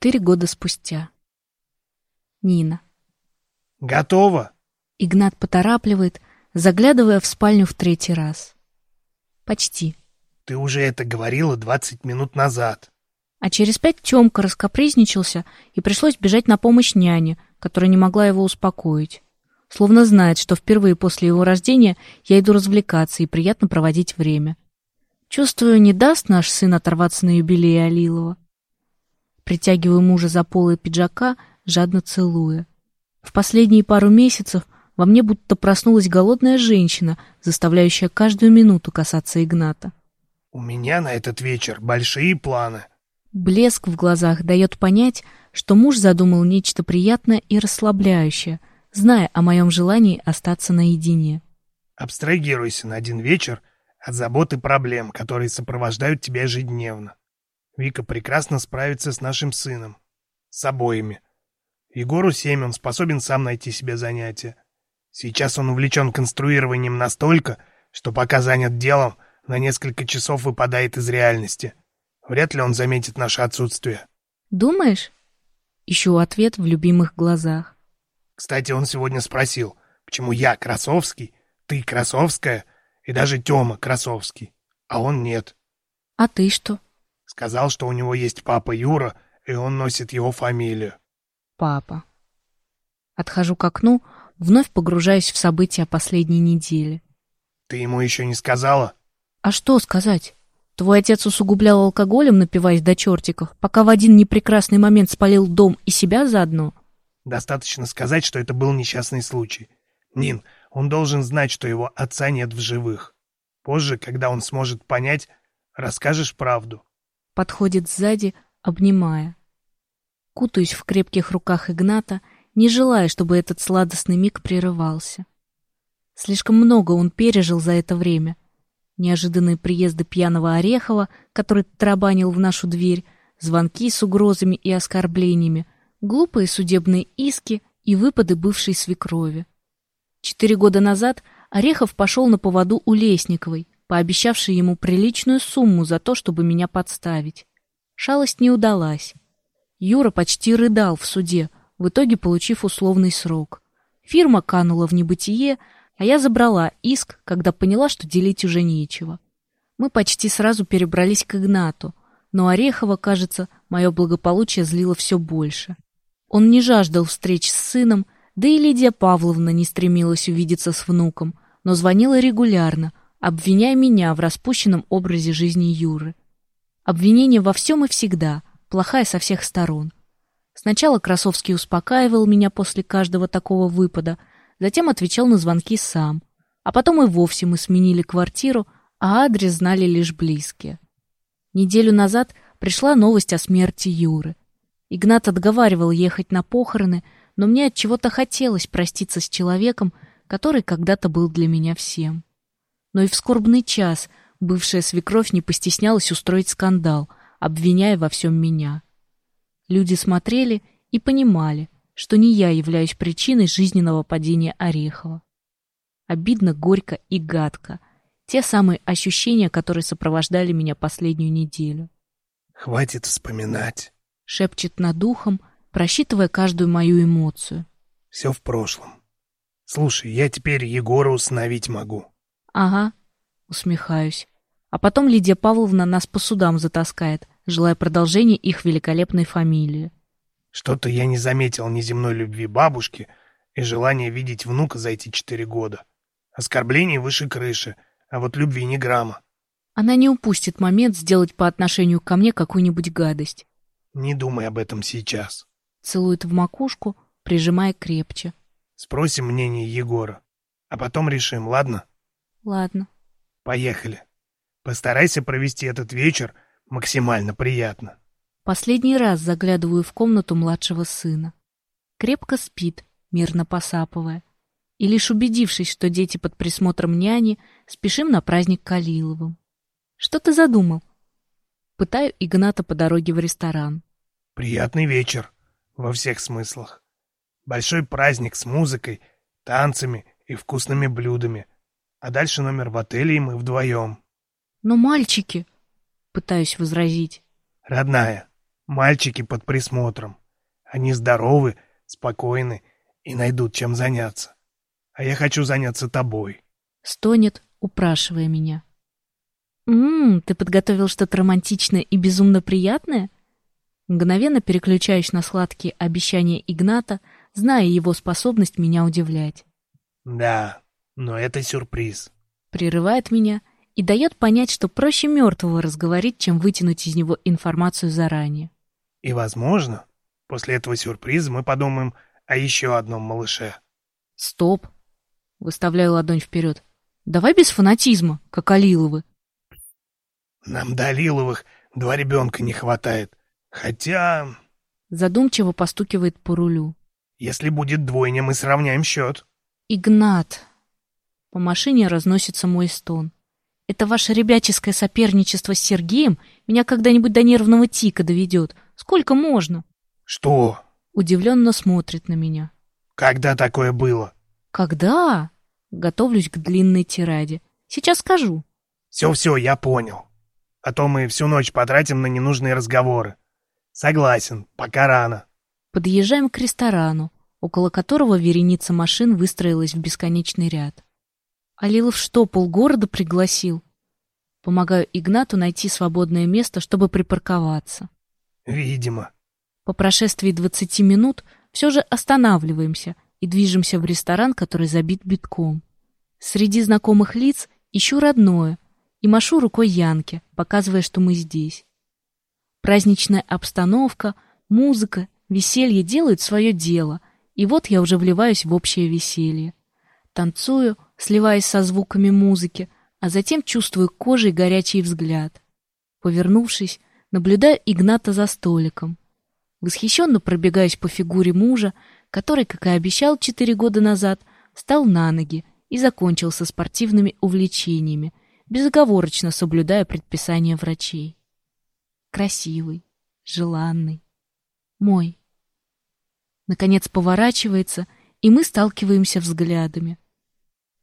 Четыре года спустя. Нина. Готово. Игнат поторапливает, заглядывая в спальню в третий раз. Почти. Ты уже это говорила двадцать минут назад. А через пять Тёмка раскопризничался, и пришлось бежать на помощь няне, которая не могла его успокоить. Словно знает, что впервые после его рождения я иду развлекаться и приятно проводить время. Чувствую, не даст наш сын оторваться на юбилей Алилова. Притягиваю мужа за полы пиджака, жадно целуя. В последние пару месяцев во мне будто проснулась голодная женщина, заставляющая каждую минуту касаться Игната. У меня на этот вечер большие планы. Блеск в глазах дает понять, что муж задумал нечто приятное и расслабляющее, зная о моем желании остаться наедине. Абстрагируйся на один вечер от забот и проблем, которые сопровождают тебя ежедневно. Вика прекрасно справится с нашим сыном. С обоими. Егору семь, он способен сам найти себе занятие. Сейчас он увлечен конструированием настолько, что пока занят делом, на несколько часов выпадает из реальности. Вряд ли он заметит наше отсутствие. Думаешь? Ищу ответ в любимых глазах. Кстати, он сегодня спросил, почему я Красовский, ты Красовская и даже Тёма Красовский, а он нет. А ты что? Сказал, что у него есть папа Юра, и он носит его фамилию. Папа. Отхожу к окну, вновь погружаюсь в события последней недели. Ты ему еще не сказала? А что сказать? Твой отец усугублял алкоголем, напиваясь до чертиков, пока в один непрекрасный момент спалил дом и себя заодно? Достаточно сказать, что это был несчастный случай. Нин, он должен знать, что его отца нет в живых. Позже, когда он сможет понять, расскажешь правду. Подходит сзади, обнимая. Кутаюсь в крепких руках Игната, не желая, чтобы этот сладостный миг прерывался. Слишком много он пережил за это время — неожиданные приезды пьяного Орехова, который тарабанил в нашу дверь, звонки с угрозами и оскорблениями, глупые судебные иски и выпады бывшей свекрови. Четыре года назад Орехов пошел на поводу у Лесниковой, пообещавшей ему приличную сумму за то, чтобы меня подставить. Шалость не удалась. Юра почти рыдал в суде, в итоге получив условный срок. Фирма канула в небытие, а я забрала иск, когда поняла, что делить уже нечего. Мы почти сразу перебрались к Игнату, но Орехова, кажется, мое благополучие злило все больше. Он не жаждал встреч с сыном, да и Лидия Павловна не стремилась увидеться с внуком, но звонила регулярно, обвиняя меня в распущенном образе жизни Юры. Обвинение во всем и всегда, плохая со всех сторон. Сначала Красовский успокаивал меня после каждого такого выпада, затем отвечал на звонки сам. А потом и вовсе мы сменили квартиру, а адрес знали лишь близкие. Неделю назад пришла новость о смерти Юры. Игнат отговаривал ехать на похороны, но мне от чего-то хотелось проститься с человеком, который когда-то был для меня всем. Но и в скорбный час бывшая свекровь не постеснялась устроить скандал, обвиняя во всем меня. Люди смотрели и понимали, что не я являюсь причиной жизненного падения Орехова. Обидно, горько и гадко. Те самые ощущения, которые сопровождали меня последнюю неделю. «Хватит вспоминать», — шепчет над ухом, просчитывая каждую мою эмоцию. «Все в прошлом. Слушай, я теперь Егора усыновить могу». «Ага», — усмехаюсь. А потом Лидия Павловна нас по судам затаскает, желая продолжения их великолепной фамилии. Что-то я не заметил неземной любви бабушки и желания видеть внука за эти четыре года. Оскорблений выше крыши, а вот любви ни грамма. Она не упустит момент сделать по отношению ко мне какую-нибудь гадость. Не думай об этом сейчас. Целует в макушку, прижимая крепче. Спросим мнение Егора, а потом решим, ладно? Ладно. Поехали. Постарайся провести этот вечер максимально приятно. Последний раз заглядываю в комнату младшего сына. Крепко спит, мирно посапывая. И лишь убедившись, что дети под присмотром няни, спешим на праздник Калиловым. Что ты задумал? Пытаю Игната по дороге в ресторан. Приятный вечер. Во всех смыслах. Большой праздник с музыкой, танцами и вкусными блюдами. А дальше номер в отеле, и мы вдвоем. Но мальчики... Пытаюсь возразить. Родная, Мальчики под присмотром. Они здоровы, спокойны и найдут чем заняться. А я хочу заняться тобой. Стонет, упрашивая меня. «Ммм, ты подготовил что-то романтичное и безумно приятное?» Мгновенно переключаюсь на сладкие обещания Игната, зная его способность меня удивлять. «Да, но это сюрприз». Прерывает меня и дает понять, что проще мертвого разговорить, чем вытянуть из него информацию заранее. И, возможно, после этого сюрприза мы подумаем о еще одном малыше. Стоп. Выставляю ладонь вперед. Давай без фанатизма, как Алиловы. Нам до Алиловых два ребенка не хватает. Хотя... Задумчиво постукивает по рулю. Если будет двойня, мы сравняем счет. Игнат. По машине разносится мой стон. Это ваше ребяческое соперничество с Сергеем меня когда-нибудь до нервного тика доведет. Сколько можно? Что? Удивленно смотрит на меня. Когда такое было? Когда? Готовлюсь к длинной тираде. Сейчас скажу. Все-все, я понял. А то мы всю ночь потратим на ненужные разговоры. Согласен, пока рано. Подъезжаем к ресторану, около которого вереница машин выстроилась в бесконечный ряд. Алилов что, полгорода пригласил? Помогаю Игнату найти свободное место, чтобы припарковаться. Видимо. По прошествии двадцати минут все же останавливаемся и движемся в ресторан, который забит битком. Среди знакомых лиц ищу родное и машу рукой Янке, показывая, что мы здесь. Праздничная обстановка, музыка, веселье делают свое дело, и вот я уже вливаюсь в общее веселье. Танцую, сливаясь со звуками музыки, а затем чувствую кожей горячий взгляд. Повернувшись, наблюдаю Игната за столиком. Восхищенно пробегаюсь по фигуре мужа, который, как и обещал четыре года назад, встал на ноги и закончил со спортивными увлечениями, безоговорочно соблюдая предписания врачей. Красивый, желанный, мой. Наконец поворачивается, и мы сталкиваемся взглядами.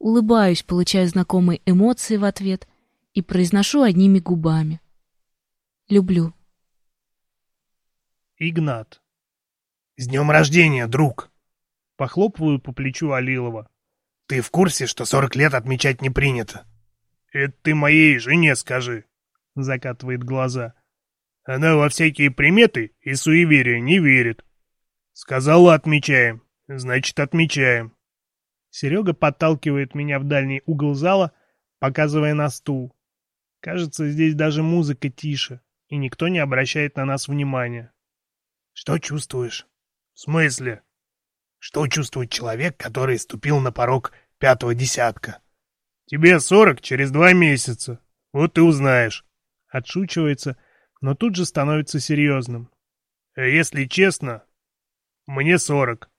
Улыбаюсь, получая знакомые эмоции в ответ и произношу одними губами. Люблю. Игнат. С днем рождения, друг! Похлопываю по плечу Алилова. Ты в курсе, что сорок лет отмечать не принято? Это ты моей жене скажи. Закатывает глаза. Она во всякие приметы и суеверия не верит. Сказала отмечаем, значит отмечаем. Серега подталкивает меня в дальний угол зала, показывая на стул. Кажется, здесь даже музыка тише, и никто не обращает на нас внимания. Что чувствуешь? В смысле? Что чувствует человек, который ступил на порог пятого десятка? Тебе сорок через два месяца. Вот и узнаешь. Отшучивается, но тут же становится серьезным. А если честно, мне сорок.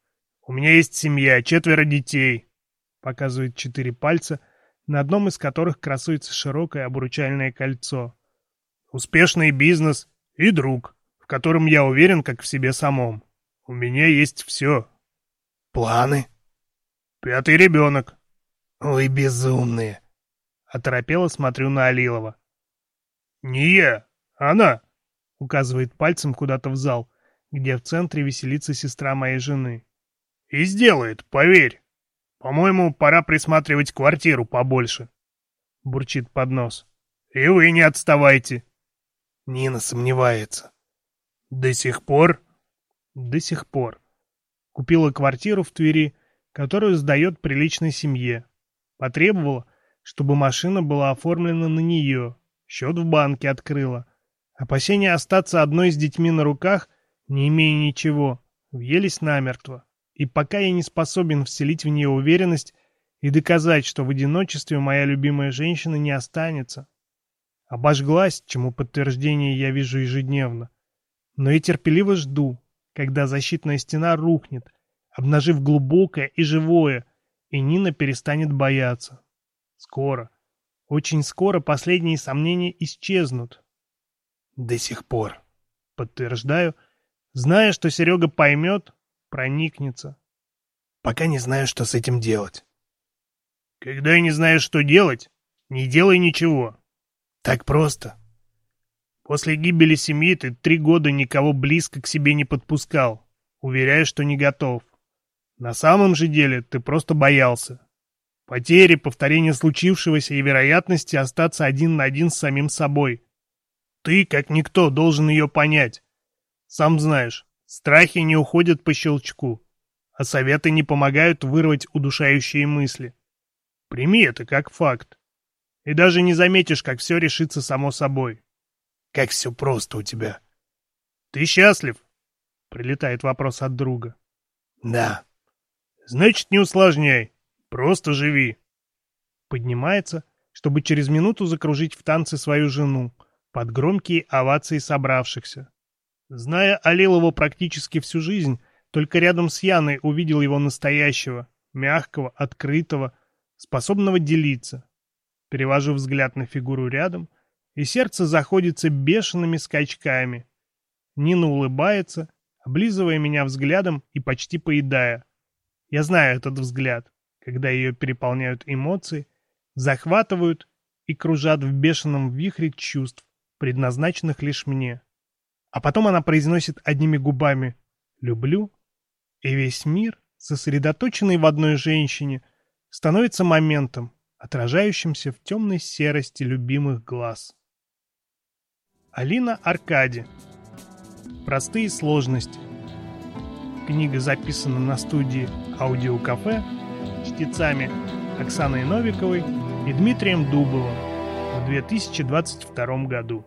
У меня есть семья, четверо детей. Показывает четыре пальца, на одном из которых красуется широкое обручальное кольцо. Успешный бизнес и друг, в котором я уверен, как в себе самом. У меня есть все. Планы? Пятый ребенок. Ой, безумные. Оторопело смотрю на Алилова. Не я, она. Указывает пальцем куда-то в зал, где в центре веселится сестра моей жены. И сделает, поверь. По-моему, пора присматривать квартиру побольше. Бурчит под нос. И вы не отставайте. Нина сомневается. До сих пор? До сих пор. Купила квартиру в Твери, которую сдает приличной семье. Потребовала, чтобы машина была оформлена на нее, счет в банке открыла. Опасения остаться одной с детьми на руках, не имея ничего, въелись намертво и пока я не способен вселить в нее уверенность и доказать, что в одиночестве моя любимая женщина не останется. Обожглась, чему подтверждение я вижу ежедневно. Но я терпеливо жду, когда защитная стена рухнет, обнажив глубокое и живое, и Нина перестанет бояться. Скоро, очень скоро последние сомнения исчезнут. До сих пор, подтверждаю, зная, что Серега поймет, проникнется. Пока не знаю, что с этим делать. Когда не знаешь, что делать, не делай ничего. Так просто. После гибели семьи ты три года никого близко к себе не подпускал, уверяя, что не готов. На самом же деле ты просто боялся. Потери, повторение случившегося и вероятности остаться один на один с самим собой. Ты, как никто, должен ее понять. Сам знаешь, страхи не уходят по щелчку, а советы не помогают вырвать удушающие мысли. Прими это как факт. И даже не заметишь, как все решится само собой. Как все просто у тебя. Ты счастлив? Прилетает вопрос от друга. Да. Значит, не усложняй. Просто живи. Поднимается, чтобы через минуту закружить в танце свою жену, под громкие овации собравшихся. Зная Алилова практически всю жизнь, только рядом с Яной увидел его настоящего, мягкого, открытого, способного делиться. Перевожу взгляд на фигуру рядом, и сердце заходится бешеными скачками. Нина улыбается, облизывая меня взглядом и почти поедая. Я знаю этот взгляд, когда ее переполняют эмоции, захватывают и кружат в бешеном вихре чувств, предназначенных лишь мне. А потом она произносит одними губами «люблю», и весь мир, сосредоточенный в одной женщине, становится моментом, отражающимся в темной серости любимых глаз. Алина Аркади. Простые сложности. Книга записана на студии «Аудиокафе» чтецами Оксаной Новиковой и Дмитрием Дубовым в 2022 году.